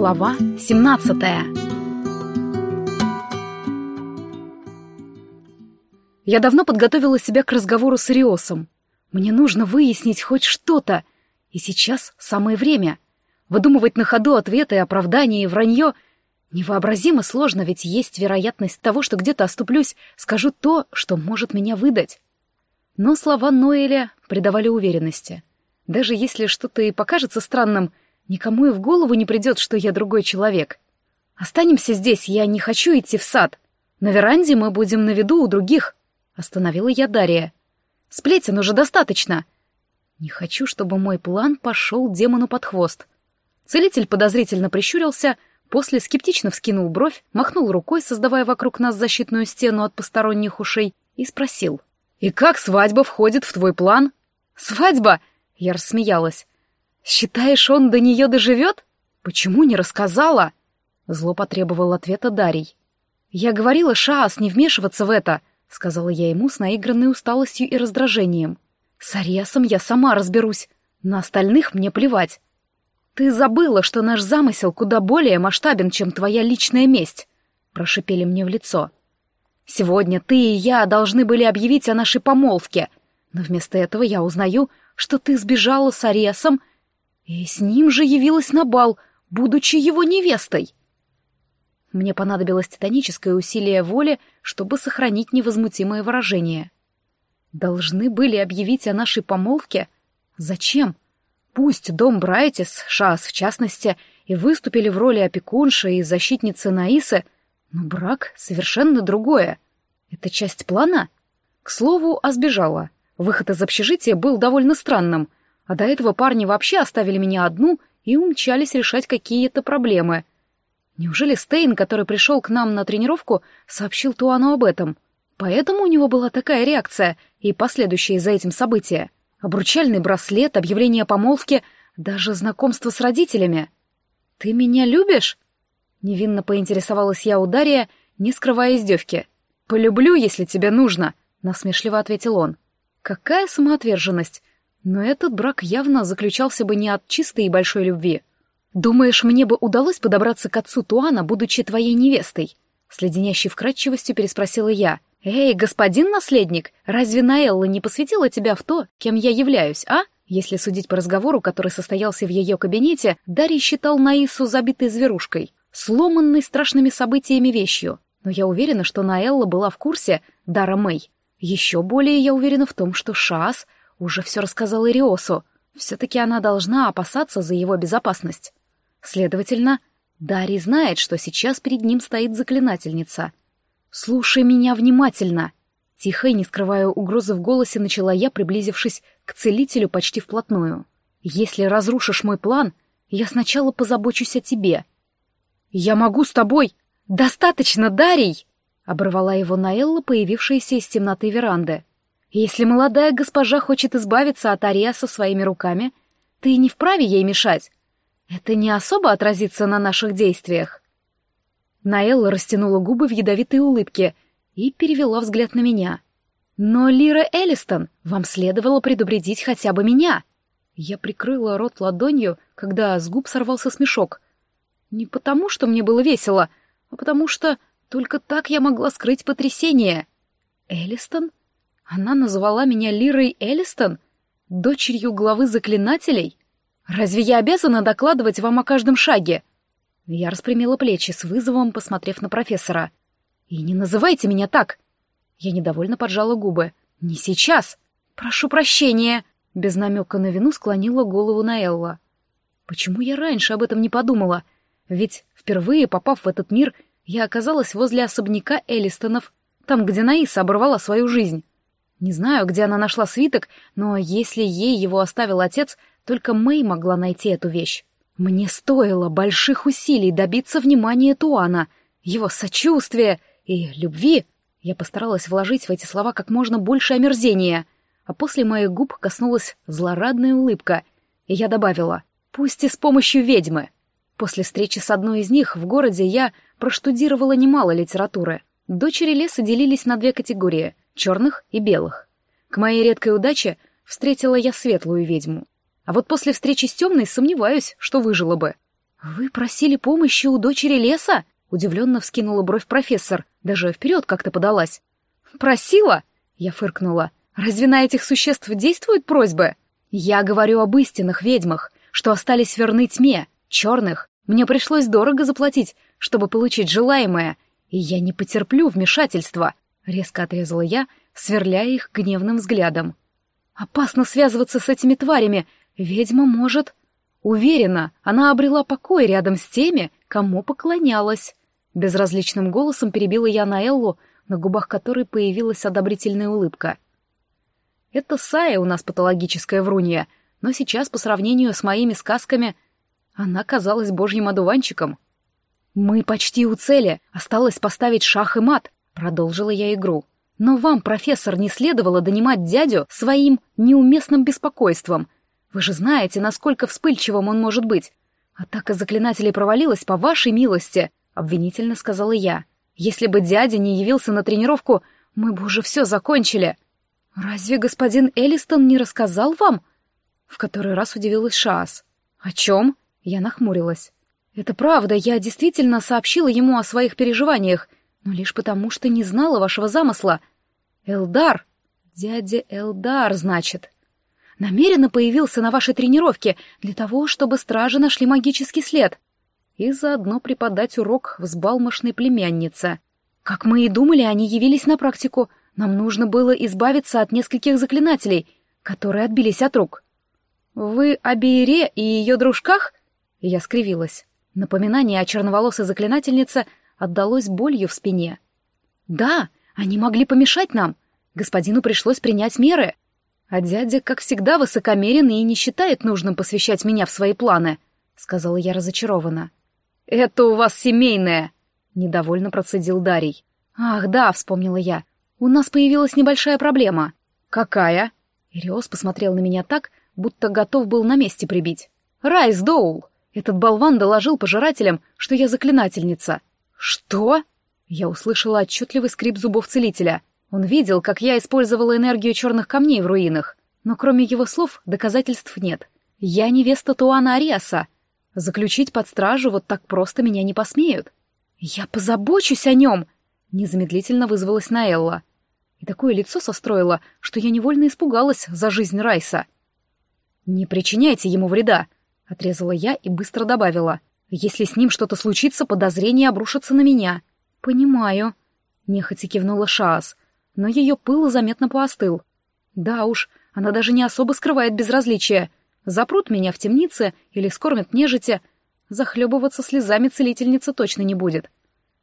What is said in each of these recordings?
Глава 17 Я давно подготовила себя к разговору с Ириосом. Мне нужно выяснить хоть что-то, и сейчас самое время. Выдумывать на ходу ответы, оправдания и вранье невообразимо сложно, ведь есть вероятность того, что где-то оступлюсь, скажу то, что может меня выдать. Но слова Ноэля придавали уверенности. Даже если что-то и покажется странным, никому и в голову не придет, что я другой человек. Останемся здесь, я не хочу идти в сад. На веранде мы будем на виду у других. Остановила я Дарья. Сплетен уже достаточно. Не хочу, чтобы мой план пошел демону под хвост. Целитель подозрительно прищурился, после скептично вскинул бровь, махнул рукой, создавая вокруг нас защитную стену от посторонних ушей, и спросил. «И как свадьба входит в твой план?» «Свадьба?» — я рассмеялась. «Считаешь, он до нее доживет? Почему не рассказала?» Зло потребовал ответа Дарий. «Я говорила Шаас не вмешиваться в это», — сказала я ему с наигранной усталостью и раздражением. «С Ариасом я сама разберусь. На остальных мне плевать. Ты забыла, что наш замысел куда более масштабен, чем твоя личная месть», — прошипели мне в лицо. Сегодня ты и я должны были объявить о нашей помолвке, но вместо этого я узнаю, что ты сбежала с Аресом и с ним же явилась на бал, будучи его невестой. Мне понадобилось титаническое усилие воли, чтобы сохранить невозмутимое выражение. Должны были объявить о нашей помолвке? Зачем? Пусть дом Брайтис, Шас в частности, и выступили в роли опекунши и защитницы Наисы — но брак — совершенно другое. Это часть плана? К слову, а сбежала. Выход из общежития был довольно странным, а до этого парни вообще оставили меня одну и умчались решать какие-то проблемы. Неужели Стейн, который пришел к нам на тренировку, сообщил Туану об этом? Поэтому у него была такая реакция и последующие за этим события. Обручальный браслет, объявление о помолвке, даже знакомство с родителями. «Ты меня любишь?» Невинно поинтересовалась я у Дария, не скрывая издевки. «Полюблю, если тебе нужно», — насмешливо ответил он. «Какая самоотверженность! Но этот брак явно заключался бы не от чистой и большой любви. Думаешь, мне бы удалось подобраться к отцу Туана, будучи твоей невестой?» С леденящей вкрадчивостью переспросила я. «Эй, господин наследник, разве Наэлла не посвятила тебя в то, кем я являюсь, а?» Если судить по разговору, который состоялся в ее кабинете, Дарий считал Наису забитой зверушкой сломанной страшными событиями вещью, но я уверена, что Наэлла была в курсе Дара Мэй. Еще более я уверена в том, что Шаас уже все рассказал Ириосу. Все-таки она должна опасаться за его безопасность. Следовательно, Дарий знает, что сейчас перед ним стоит заклинательница. «Слушай меня внимательно!» Тихо и не скрывая угрозы в голосе, начала я, приблизившись к целителю почти вплотную. «Если разрушишь мой план, я сначала позабочусь о тебе. «Я могу с тобой!» «Достаточно, Дарий!» — оборвала его Наэлла, появившаяся из темноты веранды. «Если молодая госпожа хочет избавиться от Ариаса своими руками, ты не вправе ей мешать. Это не особо отразится на наших действиях». Наэлла растянула губы в ядовитой улыбке и перевела взгляд на меня. «Но, Лира Элистон, вам следовало предупредить хотя бы меня!» Я прикрыла рот ладонью, когда с губ сорвался смешок — не потому, что мне было весело, а потому что только так я могла скрыть потрясение. Элистон? Она назвала меня Лирой Элистон? Дочерью главы заклинателей? Разве я обязана докладывать вам о каждом шаге? Я распрямила плечи с вызовом, посмотрев на профессора. «И не называйте меня так!» Я недовольно поджала губы. «Не сейчас! Прошу прощения!» Без намека на вину склонила голову на Элла. «Почему я раньше об этом не подумала?» Ведь, впервые попав в этот мир, я оказалась возле особняка Элистонов, там, где Наиса оборвала свою жизнь. Не знаю, где она нашла свиток, но если ей его оставил отец, только Мэй могла найти эту вещь. Мне стоило больших усилий добиться внимания Туана, его сочувствия и любви. Я постаралась вложить в эти слова как можно больше омерзения, а после моих губ коснулась злорадная улыбка, и я добавила «пусть и с помощью ведьмы». После встречи с одной из них в городе я проштудировала немало литературы. Дочери леса делились на две категории — черных и белых. К моей редкой удаче встретила я светлую ведьму. А вот после встречи с темной сомневаюсь, что выжила бы. «Вы просили помощи у дочери леса?» — удивленно вскинула бровь профессор, даже вперед как-то подалась. «Просила?» — я фыркнула. «Разве на этих существ действуют просьбы?» «Я говорю об истинных ведьмах, что остались верны тьме, черных. Мне пришлось дорого заплатить, чтобы получить желаемое, и я не потерплю вмешательства», — резко отрезала я, сверляя их гневным взглядом. «Опасно связываться с этими тварями. Ведьма может...» Уверена, она обрела покой рядом с теми, кому поклонялась. Безразличным голосом перебила я на Эллу, на губах которой появилась одобрительная улыбка. Это Сая у нас патологическая врунья, но сейчас, по сравнению с моими сказками, она казалась божьим одуванчиком. «Мы почти у цели, осталось поставить шах и мат», — продолжила я игру. «Но вам, профессор, не следовало донимать дядю своим неуместным беспокойством — вы же знаете, насколько вспыльчивым он может быть. Атака заклинателей провалилась по вашей милости, обвинительно сказала я. Если бы дядя не явился на тренировку, мы бы уже все закончили. Разве господин Элистон не рассказал вам? В который раз удивилась Шаас. О чем? Я нахмурилась. Это правда, я действительно сообщила ему о своих переживаниях, но лишь потому, что не знала вашего замысла. Элдар. Дядя Элдар, значит намеренно появился на вашей тренировке для того, чтобы стражи нашли магический след. И заодно преподать урок взбалмошной племяннице. Как мы и думали, они явились на практику. Нам нужно было избавиться от нескольких заклинателей, которые отбились от рук. «Вы о Бейре и ее дружках?» Я скривилась. Напоминание о черноволосой заклинательнице отдалось болью в спине. «Да, они могли помешать нам. Господину пришлось принять меры. А дядя, как всегда, высокомерен и не считает нужным посвящать меня в свои планы, — сказала я разочарованно. «Это у вас семейное!» — недовольно процедил Дарий. «Ах, да», — вспомнила я. «У нас появилась небольшая проблема». «Какая?» Ириос посмотрел на меня так, будто готов был на месте прибить. «Райс Доул! Этот болван доложил пожирателям, что я заклинательница». «Что?» Я услышала отчетливый скрип зубов целителя. Он видел, как я использовала энергию черных камней в руинах, но кроме его слов доказательств нет. Я невеста Туана Ариаса. Заключить под стражу вот так просто меня не посмеют. Я позабочусь о нем! Незамедлительно вызвалась Наэлла. И такое лицо состроила, что я невольно испугалась за жизнь Райса. «Не причиняйте ему вреда», — отрезала я и быстро добавила. «Если с ним что-то случится, подозрение обрушится на меня». «Понимаю», — нехотя кивнула Шаас но ее пыл заметно поостыл. Да уж, она даже не особо скрывает безразличие. Запрут меня в темнице или скормят нежити. Захлебываться слезами целительница точно не будет.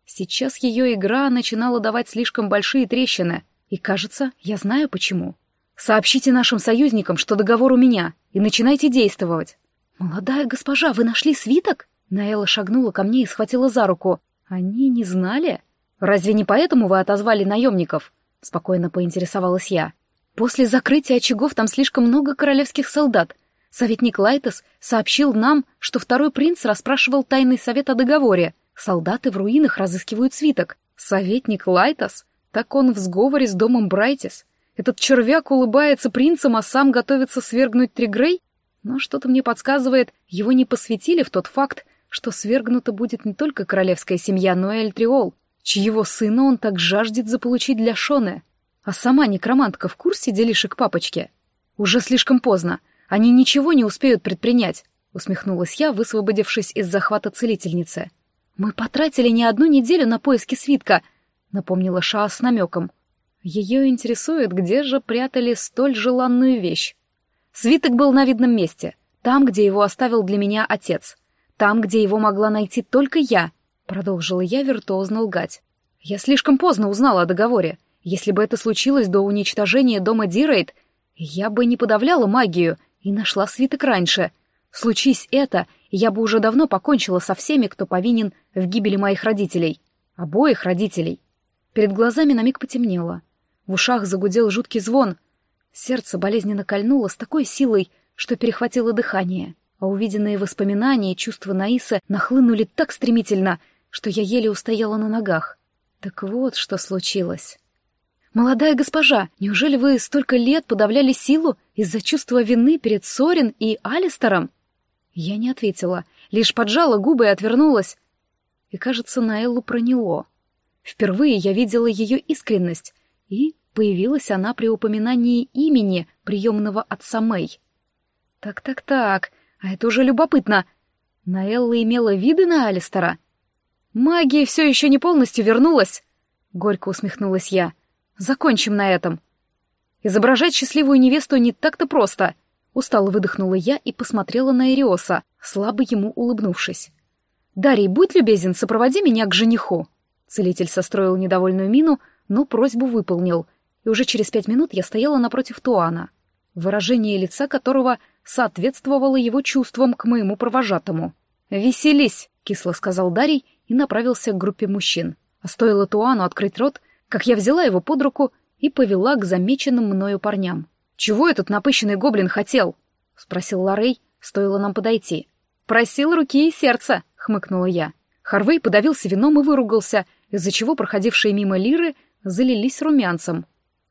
Сейчас ее игра начинала давать слишком большие трещины, и, кажется, я знаю почему. Сообщите нашим союзникам, что договор у меня, и начинайте действовать. «Молодая госпожа, вы нашли свиток?» Наэла шагнула ко мне и схватила за руку. «Они не знали? Разве не поэтому вы отозвали наемников?» — спокойно поинтересовалась я. «После закрытия очагов там слишком много королевских солдат. Советник Лайтес сообщил нам, что второй принц расспрашивал тайный совет о договоре. Солдаты в руинах разыскивают свиток. Советник Лайтес? Так он в сговоре с домом Брайтис. Этот червяк улыбается принцам, а сам готовится свергнуть Тригрей? Но что-то мне подсказывает, его не посвятили в тот факт, что свергнута будет не только королевская семья, но и Эльтриол чьего сына он так жаждет заполучить для Шоны. А сама некромантка в курсе делишек папочки? Уже слишком поздно. Они ничего не успеют предпринять, усмехнулась я, высвободившись из захвата целительницы. Мы потратили не одну неделю на поиски свитка, напомнила Шаа с намеком. Ее интересует, где же прятали столь желанную вещь. Свиток был на видном месте, там, где его оставил для меня отец, там, где его могла найти только я — Продолжила я виртуозно лгать. Я слишком поздно узнала о договоре. Если бы это случилось до уничтожения дома Дирейд, я бы не подавляла магию и нашла свиток раньше. Случись это, я бы уже давно покончила со всеми, кто повинен в гибели моих родителей. Обоих родителей. Перед глазами на миг потемнело. В ушах загудел жуткий звон. Сердце болезненно кольнуло с такой силой, что перехватило дыхание. А увиденные воспоминания и чувства Наиса нахлынули так стремительно — что я еле устояла на ногах. Так вот, что случилось. «Молодая госпожа, неужели вы столько лет подавляли силу из-за чувства вины перед Сорин и Алистером?» Я не ответила, лишь поджала губы и отвернулась. И, кажется, на Эллу проняло. Впервые я видела ее искренность, и появилась она при упоминании имени приемного отца Мэй. Так-так-так, а это уже любопытно. Наэлла имела виды на Алистера? Магия все еще не полностью вернулась. Горько усмехнулась я. Закончим на этом. Изображать счастливую невесту не так-то просто. Устало выдохнула я и посмотрела на Эриоса, слабо ему улыбнувшись. «Дарий, будь любезен, сопроводи меня к жениху». Целитель состроил недовольную мину, но просьбу выполнил, и уже через пять минут я стояла напротив Туана, выражение лица которого соответствовало его чувствам к моему провожатому. «Веселись!» — кисло сказал Дарий и направился к группе мужчин. А стоило Туану открыть рот, как я взяла его под руку и повела к замеченным мною парням. «Чего этот напыщенный гоблин хотел?» — спросил Ларей, стоило нам подойти. «Просил руки и сердца», — хмыкнула я. Харвей подавился вином и выругался, из-за чего проходившие мимо лиры залились румянцем.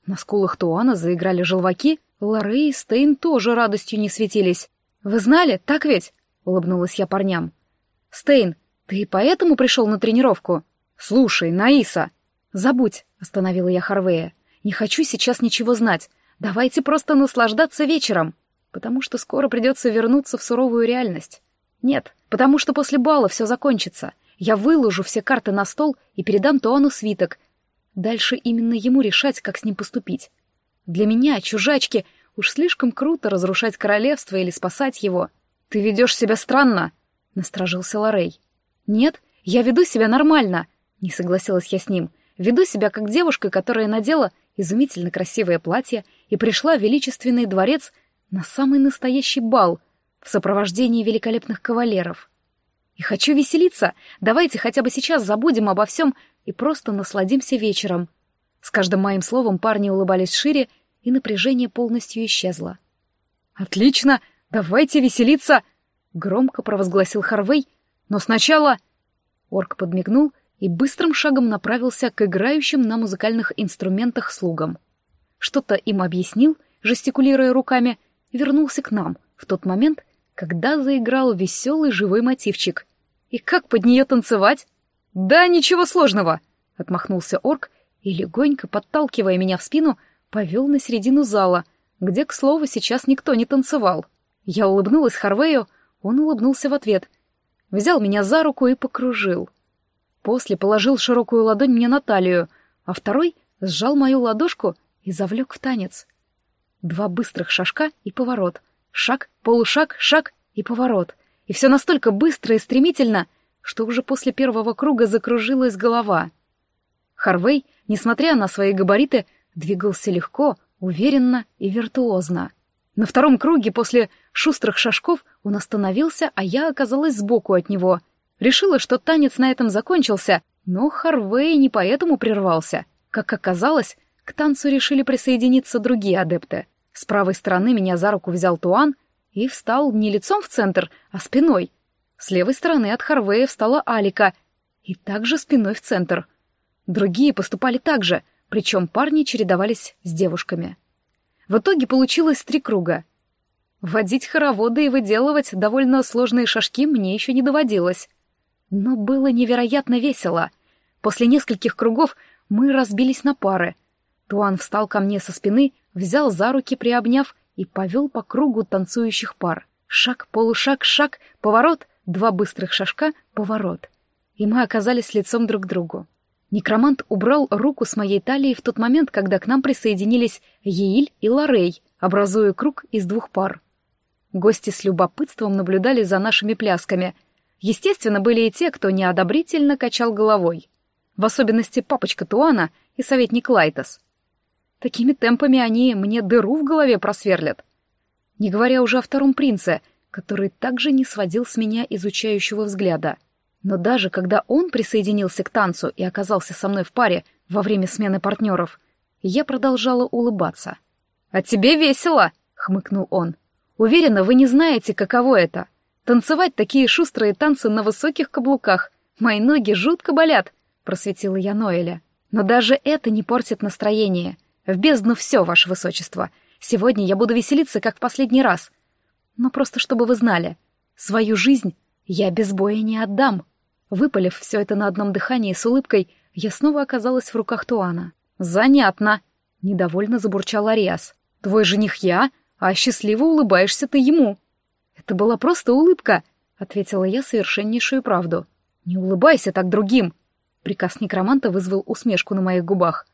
На скулах Туана заиграли желваки, Лорей и Стейн тоже радостью не светились. «Вы знали, так ведь?» — улыбнулась я парням. «Стейн, ты поэтому пришел на тренировку?» «Слушай, Наиса!» «Забудь», — остановила я Харвея. «Не хочу сейчас ничего знать. Давайте просто наслаждаться вечером, потому что скоро придется вернуться в суровую реальность. Нет, потому что после бала все закончится. Я выложу все карты на стол и передам Туану свиток. Дальше именно ему решать, как с ним поступить. Для меня, чужачки, уж слишком круто разрушать королевство или спасать его. Ты ведешь себя странно, — насторожился Лорей. Нет, я веду себя нормально, — не согласилась я с ним. Веду себя как девушка, которая надела изумительно красивое платье и пришла в величественный дворец на самый настоящий бал в сопровождении великолепных кавалеров. И хочу веселиться. Давайте хотя бы сейчас забудем обо всем и просто насладимся вечером. С каждым моим словом парни улыбались шире, и напряжение полностью исчезло. «Отлично! Давайте веселиться!» — громко провозгласил Харвей. «Но сначала...» Орк подмигнул и быстрым шагом направился к играющим на музыкальных инструментах слугам. Что-то им объяснил, жестикулируя руками, вернулся к нам в тот момент, когда заиграл веселый живой мотивчик. И как под нее танцевать? «Да, ничего сложного!» — отмахнулся орк и, легонько подталкивая меня в спину, повел на середину зала, где, к слову, сейчас никто не танцевал. Я улыбнулась Харвею, он улыбнулся в ответ. Взял меня за руку и покружил. После положил широкую ладонь мне на талию, а второй сжал мою ладошку и завлек в танец. Два быстрых шажка и поворот. Шаг, полушаг, шаг и поворот. И все настолько быстро и стремительно, что уже после первого круга закружилась голова. Харвей, несмотря на свои габариты, двигался легко, уверенно и виртуозно. На втором круге после шустрых шажков он остановился, а я оказалась сбоку от него. Решила, что танец на этом закончился, но Харвей не поэтому прервался. Как оказалось, к танцу решили присоединиться другие адепты. С правой стороны меня за руку взял Туан и встал не лицом в центр, а спиной. С левой стороны от Харвея встала Алика и также спиной в центр — Другие поступали так же, причем парни чередовались с девушками. В итоге получилось три круга. Водить хороводы и выделывать довольно сложные шажки мне еще не доводилось. Но было невероятно весело. После нескольких кругов мы разбились на пары. Туан встал ко мне со спины, взял за руки, приобняв, и повел по кругу танцующих пар. Шаг, полушаг, шаг, поворот, два быстрых шажка, поворот. И мы оказались лицом друг к другу. Некромант убрал руку с моей талии в тот момент, когда к нам присоединились Еиль и Лорей, образуя круг из двух пар. Гости с любопытством наблюдали за нашими плясками. Естественно, были и те, кто неодобрительно качал головой. В особенности папочка Туана и советник Лайтос. Такими темпами они мне дыру в голове просверлят. Не говоря уже о втором принце, который также не сводил с меня изучающего взгляда — но даже когда он присоединился к танцу и оказался со мной в паре во время смены партнеров, я продолжала улыбаться. «А тебе весело!» — хмыкнул он. «Уверена, вы не знаете, каково это. Танцевать такие шустрые танцы на высоких каблуках. Мои ноги жутко болят», — просветила я Ноэля. «Но даже это не портит настроение. В бездну все, ваше высочество. Сегодня я буду веселиться, как в последний раз. Но просто чтобы вы знали, свою жизнь Я без боя не отдам. Выпалив все это на одном дыхании с улыбкой, я снова оказалась в руках Туана. «Занятно!» — недовольно забурчал Ариас. «Твой жених я, а счастливо улыбаешься ты ему». «Это была просто улыбка», — ответила я совершеннейшую правду. «Не улыбайся так другим!» Приказ некроманта вызвал усмешку на моих губах.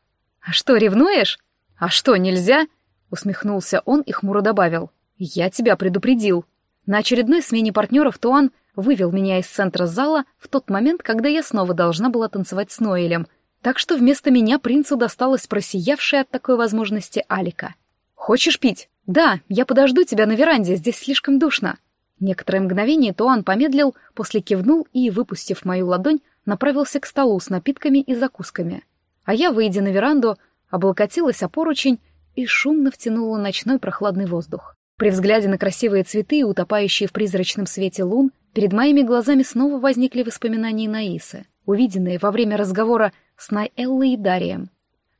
«А что, ревнуешь?» «А что, нельзя?» — усмехнулся он и хмуро добавил. «Я тебя предупредил». На очередной смене партнеров Туан вывел меня из центра зала в тот момент, когда я снова должна была танцевать с Ноэлем, так что вместо меня принцу досталась просиявшая от такой возможности Алика. «Хочешь пить?» «Да, я подожду тебя на веранде, здесь слишком душно». Некоторое мгновение Туан помедлил, после кивнул и, выпустив мою ладонь, направился к столу с напитками и закусками. А я, выйдя на веранду, облокотилась о поручень и шумно втянула ночной прохладный воздух. При взгляде на красивые цветы, утопающие в призрачном свете лун, перед моими глазами снова возникли воспоминания Наисы, увиденные во время разговора с Найэллой и Дарием.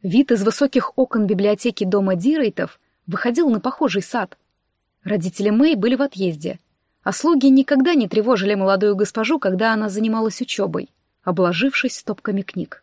Вид из высоких окон библиотеки дома Дирейтов выходил на похожий сад. Родители Мэй были в отъезде, а слуги никогда не тревожили молодую госпожу, когда она занималась учебой, обложившись стопками книг.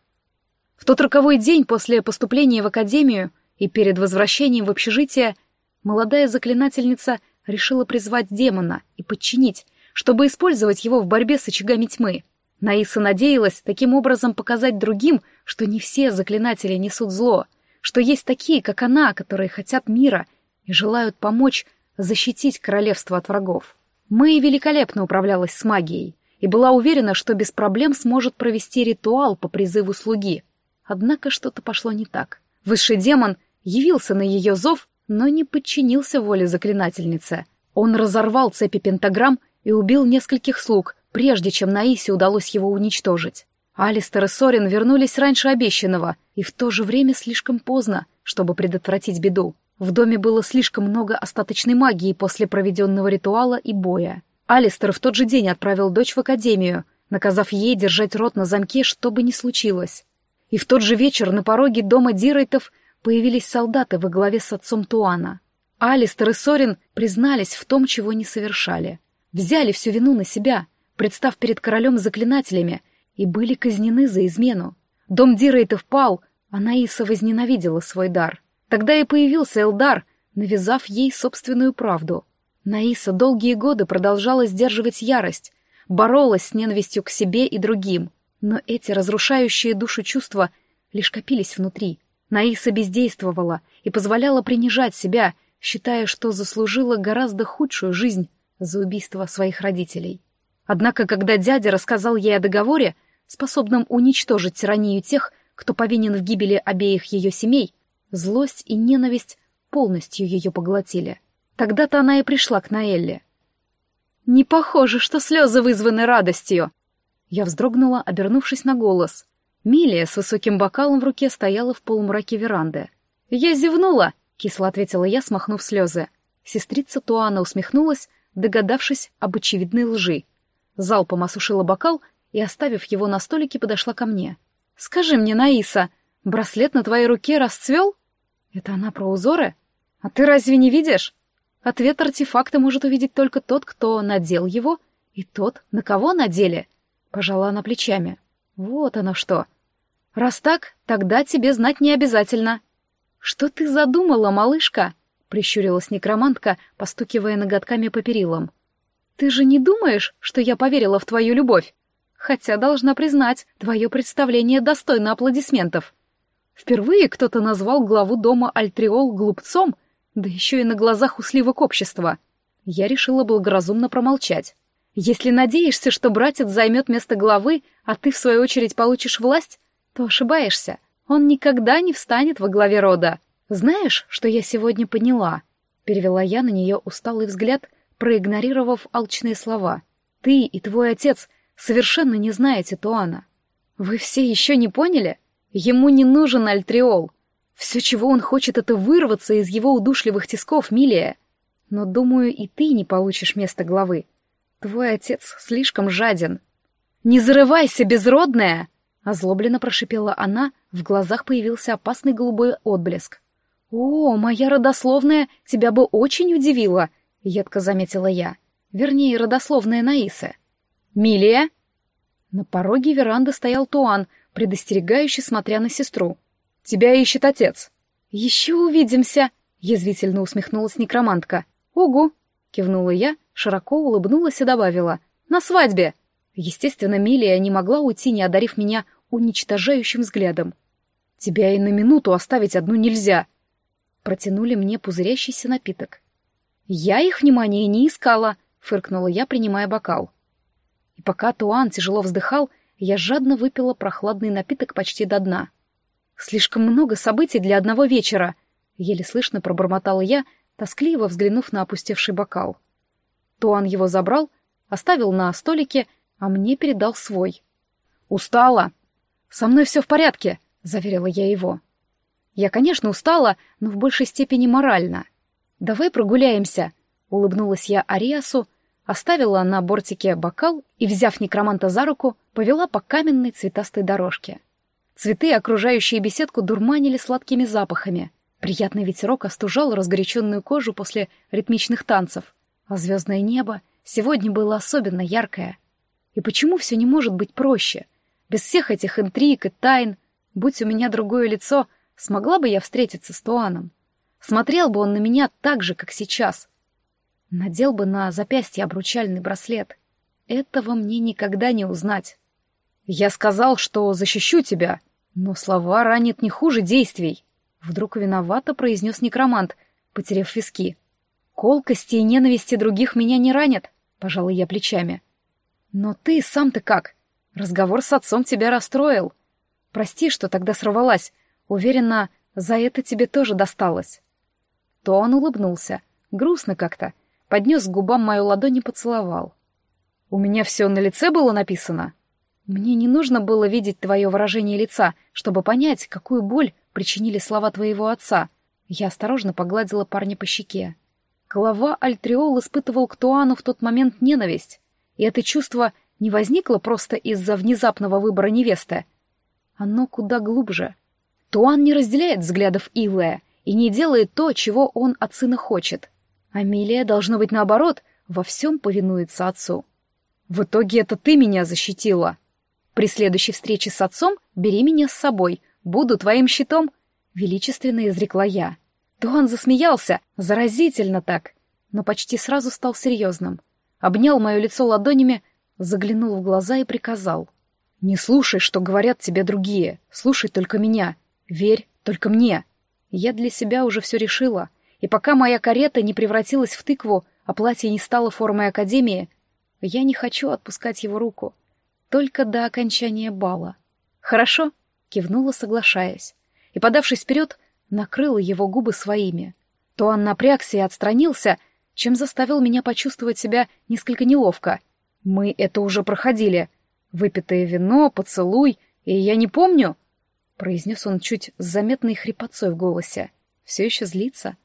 В тот роковой день после поступления в академию и перед возвращением в общежитие молодая заклинательница решила призвать демона и подчинить, чтобы использовать его в борьбе с очагами тьмы. Наиса надеялась таким образом показать другим, что не все заклинатели несут зло, что есть такие, как она, которые хотят мира и желают помочь защитить королевство от врагов. Мэй великолепно управлялась с магией и была уверена, что без проблем сможет провести ритуал по призыву слуги. Однако что-то пошло не так. Высший демон явился на ее зов, но не подчинился воле заклинательницы. Он разорвал цепи пентаграмм и убил нескольких слуг, прежде чем Наисе удалось его уничтожить. Алистер и Сорин вернулись раньше обещанного, и в то же время слишком поздно, чтобы предотвратить беду. В доме было слишком много остаточной магии после проведенного ритуала и боя. Алистер в тот же день отправил дочь в академию, наказав ей держать рот на замке, что бы ни случилось. И в тот же вечер на пороге дома Дирайтов появились солдаты во главе с отцом Туана. Алистер и Сорин признались в том, чего не совершали. Взяли всю вину на себя, представ перед королем заклинателями, и были казнены за измену. Дом Дирайтов пал, а Наиса возненавидела свой дар. Тогда и появился Элдар, навязав ей собственную правду. Наиса долгие годы продолжала сдерживать ярость, боролась с ненавистью к себе и другим, но эти разрушающие душу чувства лишь копились внутри — Наиса бездействовала и позволяла принижать себя, считая, что заслужила гораздо худшую жизнь за убийство своих родителей. Однако, когда дядя рассказал ей о договоре, способном уничтожить тиранию тех, кто повинен в гибели обеих ее семей, злость и ненависть полностью ее поглотили. Тогда-то она и пришла к Наэлле. «Не похоже, что слезы вызваны радостью!» Я вздрогнула, обернувшись на голос. Милия с высоким бокалом в руке стояла в полумраке веранды. «Я зевнула!» — кисло ответила я, смахнув слезы. Сестрица Туана усмехнулась, догадавшись об очевидной лжи. Залпом осушила бокал и, оставив его на столике, подошла ко мне. «Скажи мне, Наиса, браслет на твоей руке расцвел?» «Это она про узоры? А ты разве не видишь?» Ответ артефакта может увидеть только тот, кто надел его, и тот, на кого надели. Пожала она плечами. Вот оно что. Раз так, тогда тебе знать не обязательно. Что ты задумала, малышка? Прищурилась некромантка, постукивая ноготками по перилам. Ты же не думаешь, что я поверила в твою любовь? Хотя, должна признать, твое представление достойно аплодисментов. Впервые кто-то назвал главу дома Альтриол глупцом, да еще и на глазах у сливок общества. Я решила благоразумно промолчать. Если надеешься, что братец займет место главы, а ты, в свою очередь, получишь власть, то ошибаешься. Он никогда не встанет во главе рода. Знаешь, что я сегодня поняла?» Перевела я на нее усталый взгляд, проигнорировав алчные слова. «Ты и твой отец совершенно не знаете Туана. Вы все еще не поняли? Ему не нужен альтриол. Все, чего он хочет, это вырваться из его удушливых тисков, Милия. Но, думаю, и ты не получишь место главы. Твой отец слишком жаден. Не зарывайся, безродная! Озлобленно прошипела она, в глазах появился опасный голубой отблеск. «О, моя родословная тебя бы очень удивила», — едко заметила я. Вернее, родословная Наисы. «Милия?» На пороге веранды стоял Туан, предостерегающий, смотря на сестру. «Тебя ищет отец». «Еще увидимся!» — язвительно усмехнулась некромантка. «Угу!» — кивнула я, широко улыбнулась и добавила. «На свадьбе!» Естественно, Милия не могла уйти, не одарив меня уничтожающим взглядом. «Тебя и на минуту оставить одну нельзя!» Протянули мне пузырящийся напиток. «Я их внимания не искала», — фыркнула я, принимая бокал. И пока Туан тяжело вздыхал, я жадно выпила прохладный напиток почти до дна. «Слишком много событий для одного вечера», — еле слышно пробормотала я, тоскливо взглянув на опустевший бокал. Туан его забрал, оставил на столике, а мне передал свой. «Устала!» «Со мной все в порядке», — заверила я его. Я, конечно, устала, но в большей степени морально. «Давай прогуляемся», — улыбнулась я Ариасу, оставила на бортике бокал и, взяв некроманта за руку, повела по каменной цветастой дорожке. Цветы, окружающие беседку, дурманили сладкими запахами. Приятный ветерок остужал разгоряченную кожу после ритмичных танцев, а звездное небо сегодня было особенно яркое. И почему все не может быть проще? Без всех этих интриг и тайн, будь у меня другое лицо, смогла бы я встретиться с Туаном. Смотрел бы он на меня так же, как сейчас. Надел бы на запястье обручальный браслет. Этого мне никогда не узнать. Я сказал, что защищу тебя, но слова ранят не хуже действий. Вдруг виновато произнес некромант, потеряв виски. Колкости и ненависти других меня не ранят, пожалуй, я плечами. Но ты сам-то как? Разговор с отцом тебя расстроил. Прости, что тогда сорвалась. Уверена, за это тебе тоже досталось. То он улыбнулся, грустно как-то, поднес к губам мою ладонь и поцеловал. «У меня все на лице было написано?» «Мне не нужно было видеть твое выражение лица, чтобы понять, какую боль причинили слова твоего отца». Я осторожно погладила парня по щеке. Голова Альтриол испытывал к Туану в тот момент ненависть, и это чувство не возникло просто из-за внезапного выбора невесты. Оно куда глубже. Туан не разделяет взглядов Илая и не делает то, чего он от сына хочет. Амелия, должно быть наоборот, во всем повинуется отцу. В итоге это ты меня защитила. При следующей встрече с отцом бери меня с собой, буду твоим щитом, — величественно изрекла я. Туан засмеялся, заразительно так, но почти сразу стал серьезным. Обнял мое лицо ладонями, заглянул в глаза и приказал. «Не слушай, что говорят тебе другие, слушай только меня, верь только мне». Я для себя уже все решила, и пока моя карета не превратилась в тыкву, а платье не стало формой академии, я не хочу отпускать его руку. Только до окончания бала. «Хорошо», — кивнула, соглашаясь, и, подавшись вперед, накрыла его губы своими. То он напрягся и отстранился, чем заставил меня почувствовать себя несколько неловко. Мы это уже проходили. Выпитое вино, поцелуй, и я не помню произнес он чуть с заметной хрипотцой в голосе. Все еще злится.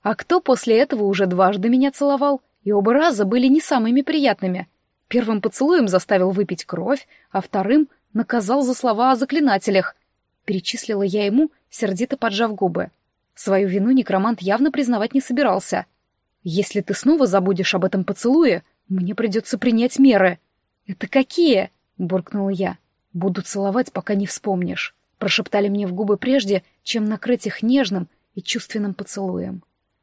А кто после этого уже дважды меня целовал, и оба раза были не самыми приятными. Первым поцелуем заставил выпить кровь, а вторым наказал за слова о заклинателях. Перечислила я ему, сердито поджав губы. Свою вину некромант явно признавать не собирался. «Если ты снова забудешь об этом поцелуе, мне придется принять меры». «Это какие?» — буркнула я. «Буду целовать, пока не вспомнишь» прошептали мне в губы прежде, чем накрыть их нежным и чувственным поцелуем.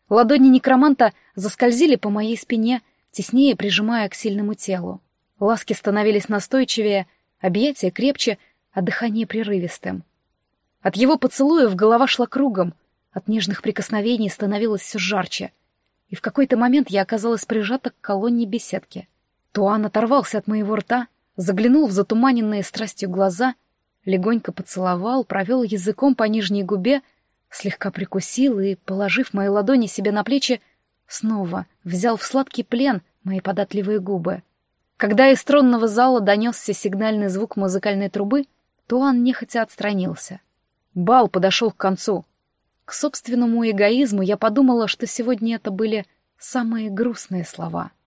Ладони некроманта заскользили по моей спине, теснее прижимая к сильному телу. Ласки становились настойчивее, объятия крепче, а дыхание прерывистым. От его поцелуев голова шла кругом, от нежных прикосновений становилось все жарче, и в какой-то момент я оказалась прижата к колонне беседки. Туан оторвался от моего рта, заглянул в затуманенные страстью глаза легонько поцеловал, провел языком по нижней губе, слегка прикусил и, положив мои ладони себе на плечи, снова взял в сладкий плен мои податливые губы. Когда из тронного зала донесся сигнальный звук музыкальной трубы, Туан нехотя отстранился. Бал подошел к концу. К собственному эгоизму я подумала, что сегодня это были самые грустные слова —